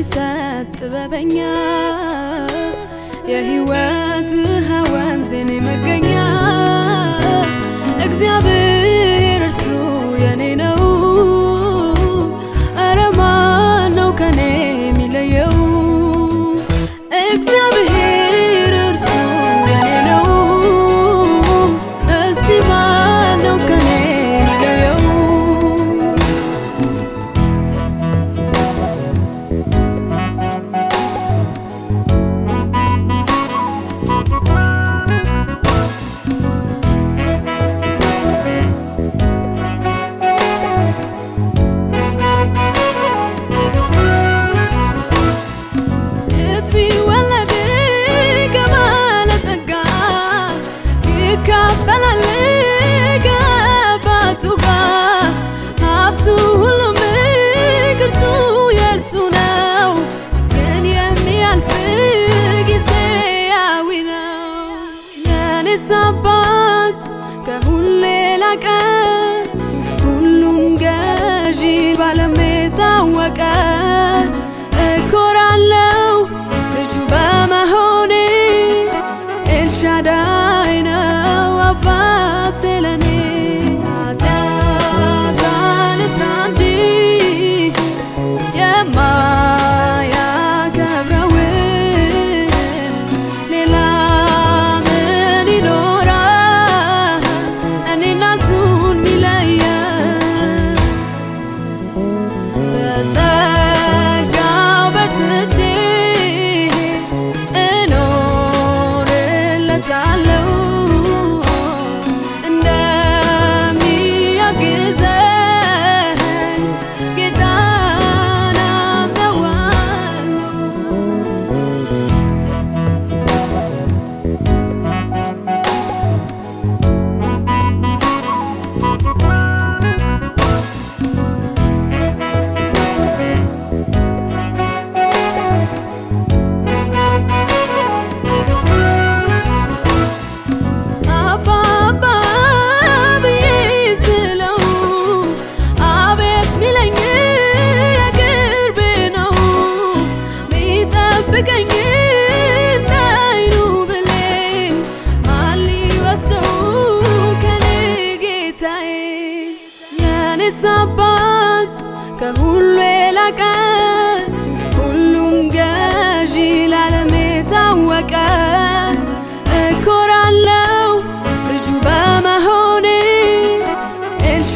የሚሰጥ ጥበበኛ የህይወት ውሃ ወንዝን መገኛ። እግዚአብሔር የሐዲስ አባት ከሁሌ ላቀ ሁሉን ገዢ ባለም የታወቀ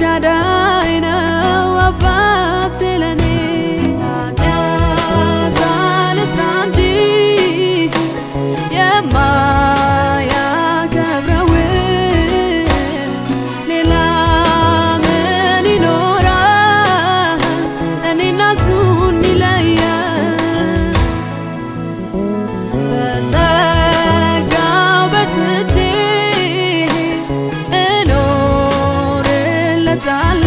Shada. sale